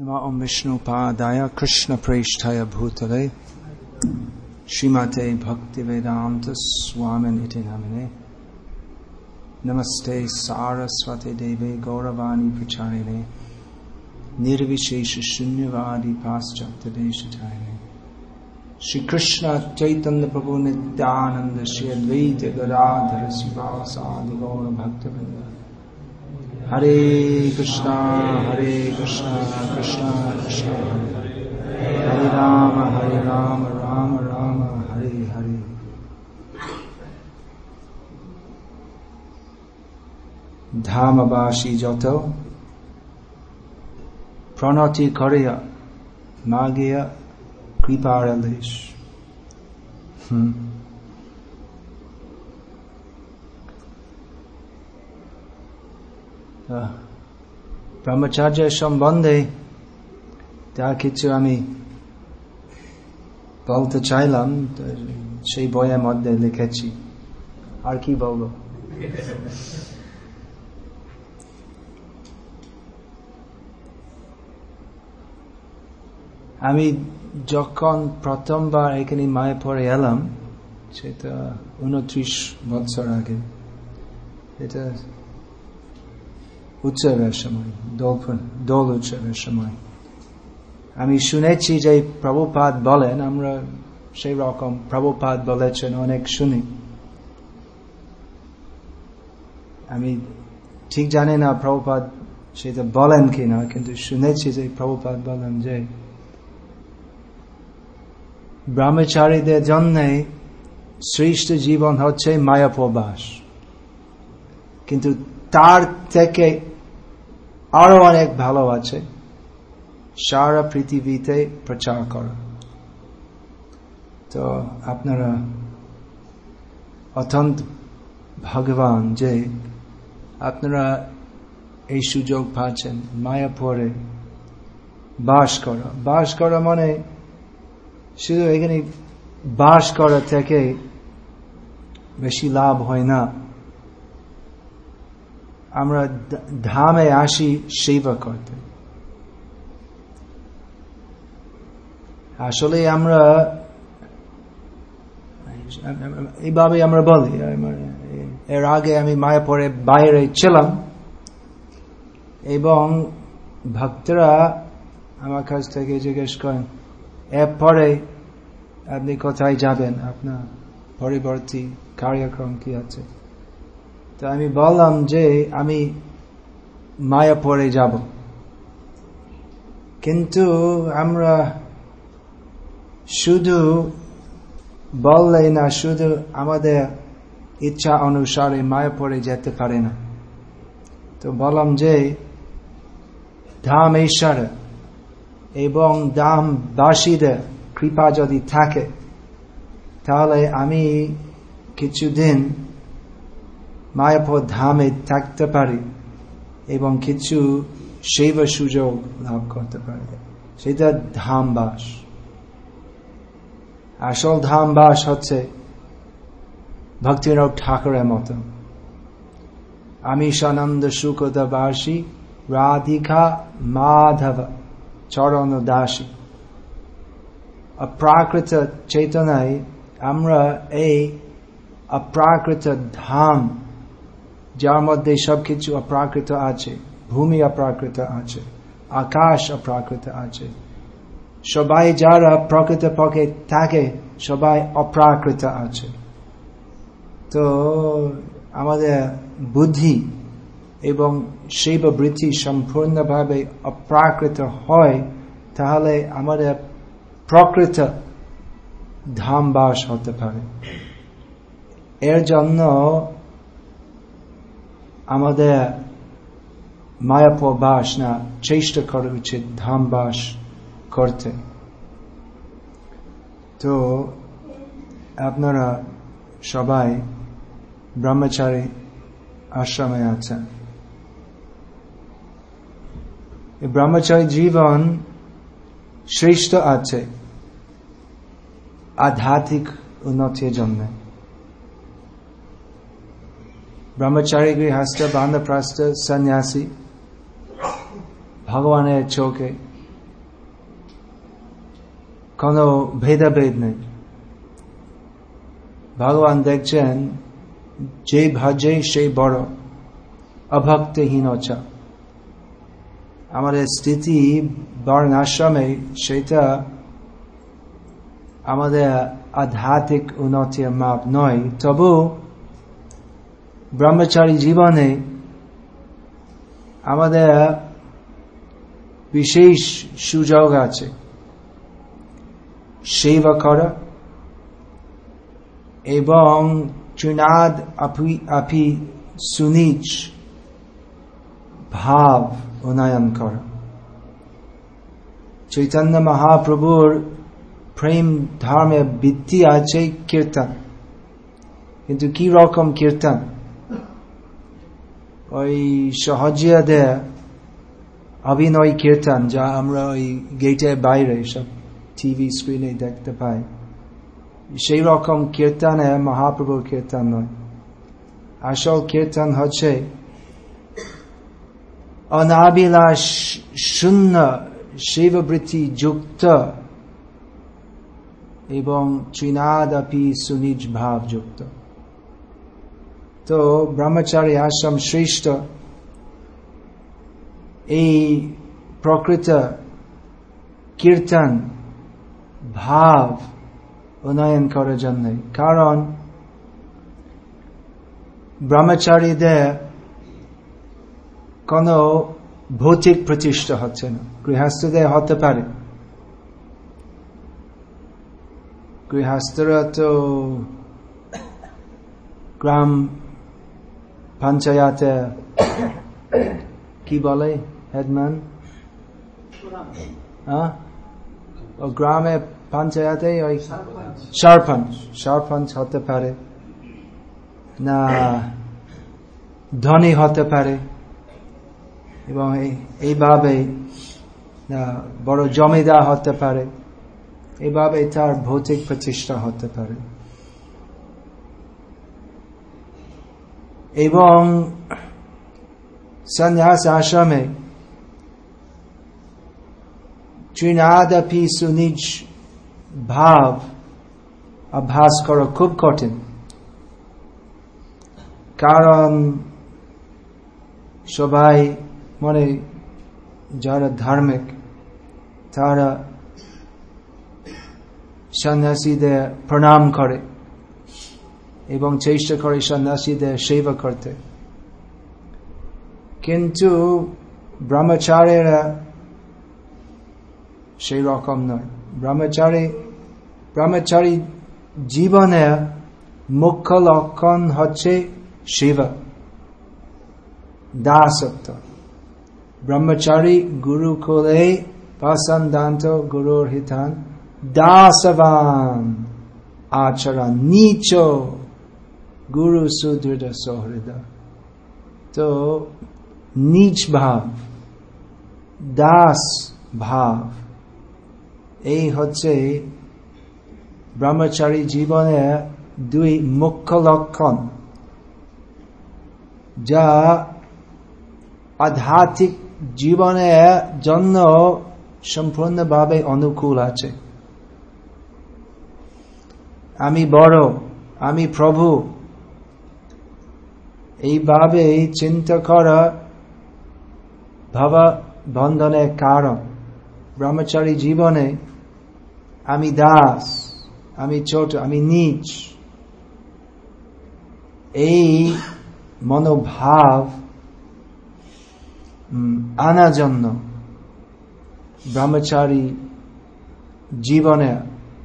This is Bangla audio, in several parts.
नमः ॐ विष्णुपादाय कृष्णप्रेष्ठाय भूतले श्रीमते भक्तिवेदान्तस्वामिनिति नामिने नमस्ते सारस्वते देवे गौरवाणी प्रचारिणे निर्विशेष शून्यवादी पाश्चात्यदेशचारिणे श्री कृष्ण चैतन्य प्रभु नित्यानंद श्री अद्वैत गदाधर शिवासादि गौर भक्तवृंद हरे कृष्णा हरे कृष्णा कृष्णा कृष्णा। हरे राम हरे राम राम राम, हरे हरे। धाम बाशी जत। प्रणति कर मागे कृपारंदेश। हम्म। ব্রহ্মচার্যের সম্বন্ধে যা কিছু আমি বলতে চাইলাম সেই বইয়ের মধ্যে লিখেছি। আর কি বলব? আমি যখন প্রথমবার এখানে মায়ে পরে এলাম, সেটা উনত্রিশ বছর আগে, এটা উৎসবের সময় দোল উৎসবের সময় আমি শুনেছি যে প্রভুপাত বলেন আমরা সেই রকম প্রভুপাত বলেছেন অনেক শুনি আমি ঠিক জানি না প্রভুপাত সেটা বলেন কিনা কিন্তু শুনেছি যে প্রভুপাত বলেন যে ব্রহ্মচারীদের জন্য শ্রেষ্ঠ জীবন হচ্ছে মায়াপ্রবাস কিন্তু তার থেকে আরও অনেক ভালো আছে। সারা পৃথিবীতে প্রচার করা। তো আপনারা অত্যন্ত ভগবান যে আপনারা এই সুযোগ পাচ্ছেন, মায়াপুরে বাস করা। বাস করা মানে শুধু এখানে বাস করা থেকে বেশি লাভ হয় না। আমরা ধামে আসি সেবা করতে। আসলে আমরা এইভাবে আমরা বলি এর আগে আমি মায়াপুরে বাইরে ছিলাম, এবং ভক্তরা আমার কাছ থেকে জিজ্ঞেস করেন, এরপরে আপনি কোথায় যাবেন? আপনার পরবর্তী কার্যক্রম কি আছে? তো আমি বললাম যে আমি মায়াপুরে যাব। কিন্তু আমরা শুধু বললে না, শুধু আমাদের ইচ্ছা অনুসারে মায়াপুরে যেতে পারে না। তো বললাম যে ধাম ঈশ্বর এবং দামবাসীদের কৃপা যদি থাকে, তাহলে আমি কিছুদিন মায়াপুর ধামে থাকতে পারি এবং কিছু সেবা সুযোগ লাভ করতে পারি। সেটা ধামবাস। আসল ধামবাস হচ্ছে ভক্তিরাও ঠাকুরের মতো। আমি সানন্দ সুকতা সুখদাবাসী রাধিকা মাধব চরণ দাসী। অপ্রাকৃত চেতনায় আমরা এই অপ্রাকৃত ধাম যার মধ্যে সবকিছু অপ্রাকৃত আছে, ভূমি অপ্রাকৃত আছে, আকাশ অপ্রাকৃত আছে। সবাই যারা প্রকৃত পক্ষে থাকে, সবাই অপ্রাকৃত আছে। তো আমাদের বুদ্ধি এবং শিব বৃত্তি সম্পূর্ণভাবে অপ্রাকৃত হয়, তাহলে আমাদের প্রকৃত ধামবাস হতে পারে। এর জন্য আমাদের মায়াপুর বাস না চেষ্টা করা উচিত ধামবাস করতে। তো আপনারা সবাই ব্রহ্মচারী আশ্রমে আছেন। ব্রহ্মচারী জীবন শ্রেষ্ঠ আছে আধ্যাত্মিক উন্নতির জন্য। ব্রহ্মচারী গৃহস্থ বান্ধপ্রাস্ত সন্ন্যাসী ভগবানের চোখে কোনো ভেদাভেদ নেই ভগবান দেখছেন যে ভাজে সেই বড় অভক্তহীনতা আমাদের স্থিতি বর্ণাশ্রমে সেটা আমাদের আধ্যাত্মিক উন্নতির মাপ নয় তবু ব্রহ্মচারী জীবনে আমাদের বিশেষ সুযোগ আছে। সেবা করা এবং চুনাদ আপি সুনিচ ভাব উন্নয়ন করা। চৈতন্য মহাপ্রভুর প্রেম ধর্মে বৃদ্ধি আছে কীর্তন। কিন্তু কি রকম কীর্তন? ওই সহজিয়াদের অভিনয় কীর্তন যা আমরা ওই গেটের বাইরে সব টিভি স্ক্রিনে দেখতে পাই। সেই রকম কীর্তনে মহাপ্রভুর কীর্তন নয় আসল কীর্তন হচ্ছে, অনাবিলাস শূন্য শিববৃত্তি যুক্ত এবং ত্রিনাদপি সুনিজ ভাব যুক্ত। তো ব্রহ্মচারী আশ্রম শ্রেষ্ঠ এই প্রকৃত কীর্তন, ভাব উন্নয়ন করার জন্য কারণ ব্রহ্মচারীদের কোন ভৌতিক প্রতিষ্ঠা হচ্ছে না। গৃহস্থদের হতে পারে। গৃহস্থরা তো গ্রাম পঞ্চায়েতে কি বলে হেডম্যান ও গ্রামে পঞ্চায়েতে ওই সরপঞ্চ সরপঞ্চ হতে পারে না ধনী হতে পারে এবং এইভাবে বড় জমিদার হতে পারে এইভাবে তার ভৌতিক প্রতিষ্ঠা হতে পারে এবং সন্ন্যাস আশ্রমে ত্রিনাদপি সুনিজ ভাব অভ্যাস করা খুব কঠিন। কারণ সবাই মনে যারা ধার্মিক, তারা সন্ন্যাসীদের প্রণাম করে। এবং চেষ্টা করে সন্ন্যাসীদের সেবা করতে। কিন্তু ব্রহ্মচারীরা সেই রকম নয়। ব্রহ্মচারী ব্রহ্মচারী জীবনে মুখ্য লক্ষণ হচ্ছে শিবা দাসত্ব। ব্রহ্মচারী গুরু কোলে পাসন্দান্ত গুরুর হিতান দাসবান আচরণ, নিচ গুরু সুদৃঢ় সহৃদ তো নিচ ভাব দাস ভাব এই হচ্ছে ব্রহ্মচারী জীবনে দুই মুখ্য লক্ষণ, যা আধ্যাত্মিক জীবনের জন্য সম্পূর্ণভাবে অনুকূল আছে। আমি বড়, আমি প্রভু এইভাবে চিন্তা করা ভাবা বন্ধনের কারণ। ব্রহ্মচারী জীবনে আমি দাস, আমি ছোট, আমি নিচ। এই মনোভাব আনার জন্য ব্রহ্মচারী জীবনে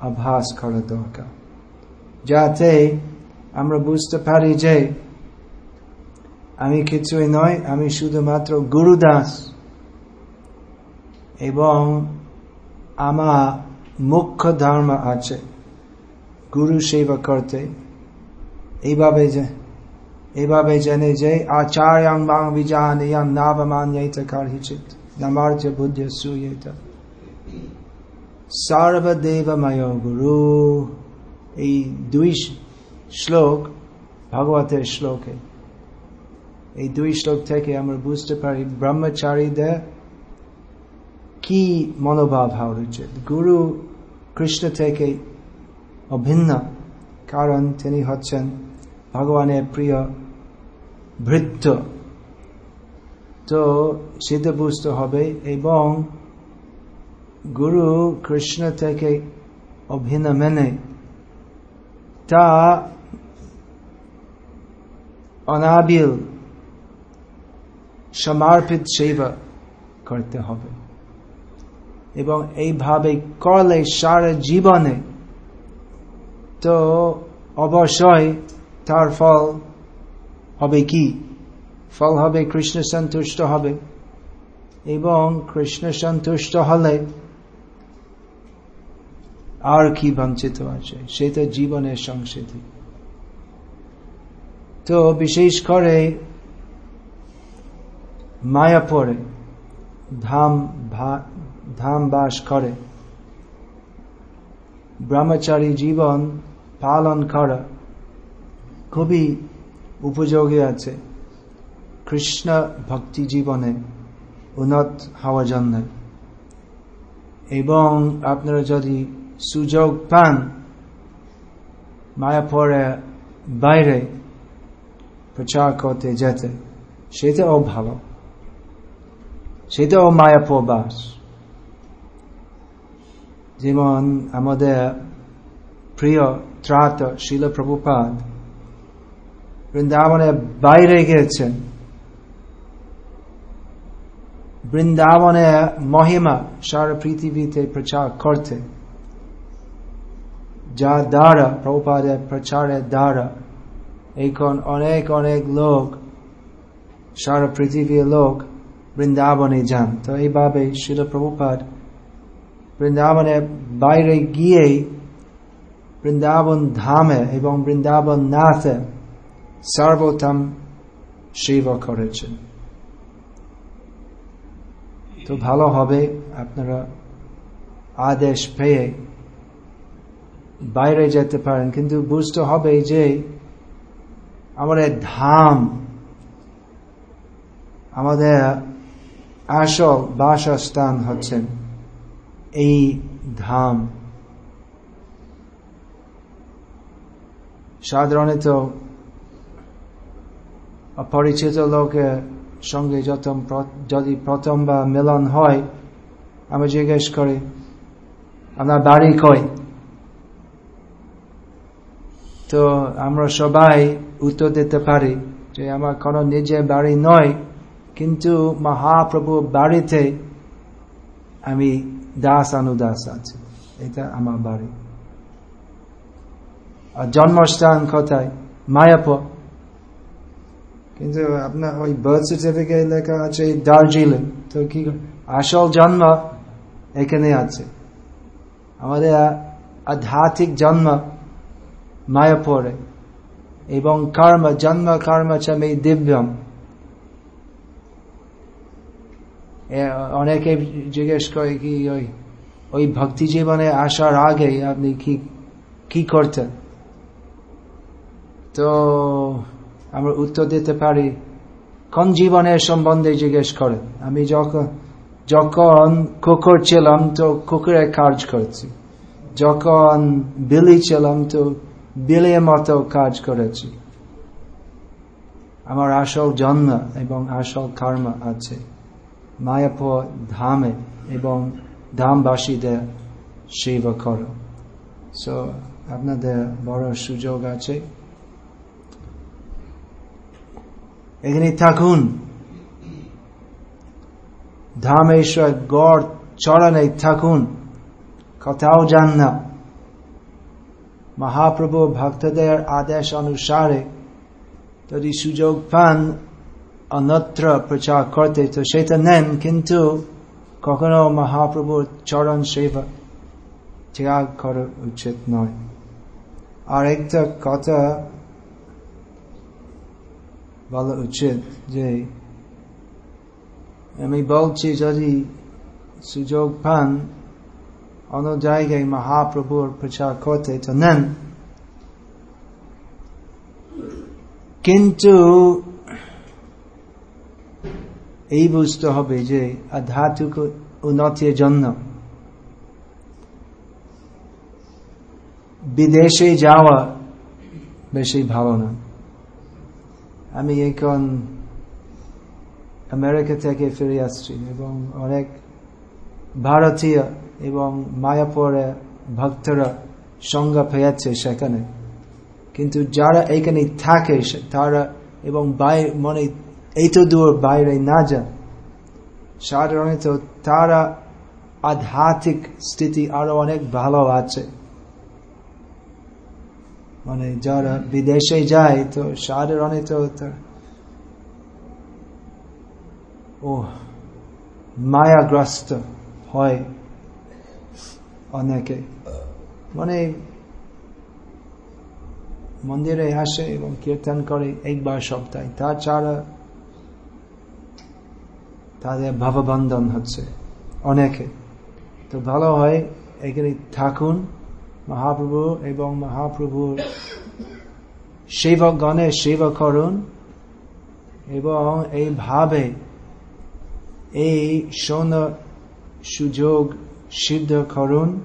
অভ্যাস করা দরকার। যাতে আমরা বুঝতে পারি যে আমি কিছুই নয় আমি শুধুমাত্র গুরুদাস এবং আমার মুখ্য ধর্ম আছে, গুরু সেবা করতে। এইভাবে যে, এইভাবে জেনে যে আচার্যাং বাং বিজান ইয়াং নামার্য বুদ্ধ সর্বদেবময় গুরু। এই দুই শ্লোক, ভগবতের শ্লোকে। এই দুই শ্লোক থেকে আমরা বুঝতে পারি, ব্রহ্মচারীদের কি মনোভাব হওয়া উচিত? গুরু কৃষ্ণ থেকে অভিন্ন, কারণ তিনি হচ্ছেন ভগবানের প্রিয় ভৃত্য। তো সেটা বুঝতে হবে, এবং গুরু কৃষ্ণ থেকে অভিন্ন মেনে তা অনাবিল সমর্পিত সেবা করতে হবে এবং এইভাবে করলে সারা জীবনে তো অবশ্যই তার ফল হবে কি ফল হবে কৃষ্ণ সন্তুষ্ট হবে এবং কৃষ্ণ সন্তুষ্ট হলে আর কি বঞ্চিত আছে সেটা জীবনের সংস্কৃতি তো বিশেষ করে মায়াপুরে ধাম ধাম বাস করে। ব্রহ্মচারী জীবন পালন করা খুবই উপযোগী আছে। কৃষ্ণ ভক্তি জীবনে উন্নত হওয়ার জন্য। এবং আপনারা যদি সুযোগ পান মায়াপুরে বাইরে প্রচার করতে যেতে, সেটাও ভালো। সেটাও মায়াপুর বাস যেমন আমাদের প্রিয় ত্রাত শিল প্রভুপাদ বৃন্দাবনের বাইরে গিয়েছেন। বৃন্দাবনের মহিমা সারা পৃথিবীতে প্রচার করতে। যা দ্বারা, প্রভুপাদের প্রচারের দ্বারা, এখন অনেক অনেক লোক, সারা পৃথিবীর লোক বৃন্দাবনে যান। তো এইভাবে শিল প্রভুপাদ বৃন্দাবনের বাইরে গিয়ে বৃন্দাবন ধামে এবং বৃন্দাবন নাথে সর্বোত্তম সেবা করেছেন। তো ভালো হবে আপনারা আদেশ পেয়ে বাইরে যেতে পারেন। কিন্তু বুঝতে হবে যে আমাদের ধাম আমাদের আসল বাসস্থান হচ্ছেন এই ধাম। সাধারণত অপরিচিত লোকের সঙ্গে যত যদি প্রথম বা মিলন হয়, আমি জিজ্ঞেস করি আমরা বাড়ি কই? তো আমরা সবাই উত্তর দিতে পারি যে আমার কোনো নিজের বাড়ি নয়। কিন্তু মহাপ্রভু বাড়িতে আমি দাস অনুদাস আছি। এটা আমার বাড়ি। আর জন্মস্থান কোথায়? মায়াপুর। কিন্তু আপনার ওই বার্থ সার্টিফিকেট লেখা আছে দার্জিলিং। তো কি আসল জন্ম এখানে আছে। আমাদের আধ্যাত্মিক জন্ম মায়াপুরে। এবং কর্ম, জন্ম কর্ম চমে দিব্যম। অনেকে জিজ্ঞেস করে কি ওই ওই ভক্তি জীবনে আসার আগে আপনি কি কি করতেন? তো আমরা উত্তর দিতে পারি, কোন জীবনের সম্বন্ধে জিজ্ঞেস করেন? আমি যখন যখন কুকুর ছিলাম তো কুকুরের কাজ করছি। যখন বিলি ছিলাম তো বিলের মতো কাজ করেছি। আমার আসল জন্ম এবং আসল কর্ম আছে। মায়াপুর ধামে এবং ধামবাসীদের সেবা করো। সো আপনাদের বড় সুযোগ আছে। এখানে থাকুন। ধামেশ্বর গড় চরণে থাকুন। কোথাও যান না। মহাপ্রভু ভক্তদের আদেশ অনুসারে যদি সুযোগ পান অন্যত্র প্রচার করতে তো সেটা নেন কিন্তু কখনো মহাপ্রভুর চরণ সেবা ত্যাগ করা উচিত নয় আর একটা কথা বলা উচিত যে আমি বলছি যদি সুযোগ পান অন্য জায়গায় মহাপ্রভুর প্রচার করতে তো নেন কিন্তু এই বুঝতে হবে যে আধ্যাত্মিক উন্নতির জন্য বিদেশে যাওয়া বেশি ভালো না। আমি এখন আমেরিকা থেকে ফিরে আসছি এবং অনেক ভারতীয় এবং মায়াপুরে ভক্তরা সংজ্ঞা পেয়েছে সেখানে। কিন্তু যারা এখানে থাকে তারা এবং মানে এই তো দূর বাইরে না যান সাধারণত তারা আধ্যাত্মিক স্থিতি আরও অনেক ভালো আছে মানে যারা বিদেশে যায় তো সাধারণত ও মায়াগ্রস্ত হয় অনেকে মানে মন্দিরে আসে এবং কীর্তন করে একবার সপ্তাহে তাছাড়া তাদের ভাববন্ধন হচ্ছে। অনেকে। তো ভালো হয় এখানে থাকুন। মহাপ্রভু এবং মহাপ্রভুর সেবকগণের সেবা করুন এবং এইভাবে এই সৌন সুযোগ সিদ্ধ করুন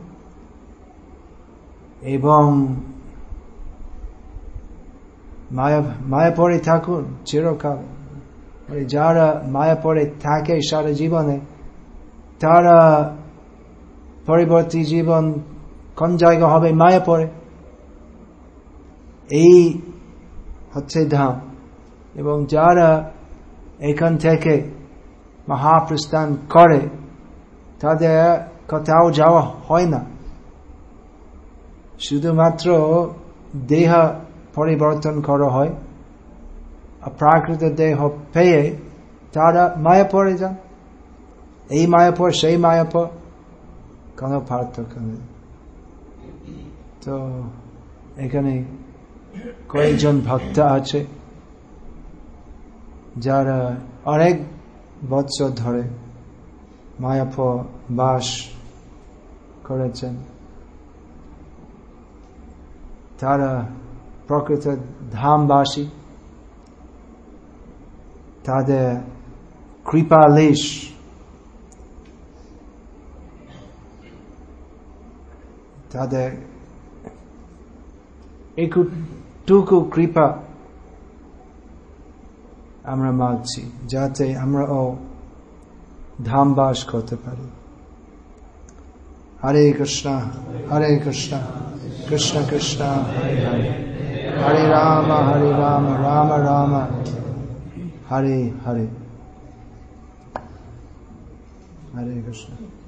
এবং মায়া মায়া পরে থাকুন চিরকাল। যারা মায়াপরে থাকে সারা জীবনে, তারা পরবর্তী জীবন কোন জায়গা হবে মায়াপরে এই হচ্ছে ধাম। এবং যারা এখান থেকে মহাপ্রস্থান করে, তাদের কোথাও যাওয়া হয় না। শুধুমাত্র দেহ পরিবর্তন করা হয়। প্রাকৃত দেহ পেয়ে তারা মায়াপরে যান এই মায়াপর সেই মায়াপর কোনো পার্থক্য নেই তো এখানে কয়েকজন ভক্ত আছে, যারা অনেক বৎসর ধরে মায়াপ বাস করেছেন। তারা প্রকৃত ধামবাসী। তাদের কৃপালেশ তাদের একটুকু কৃপা আমরা মাগছি যাতে আমরা ও ধামবাস করতে পারি। হরে কৃষ্ণ হরে কৃষ্ণ কৃষ্ণ কৃষ্ণ। হরে হরে রাম হরে রাম রাম রাম। হরে হরে। হরে কৃষ্ণ।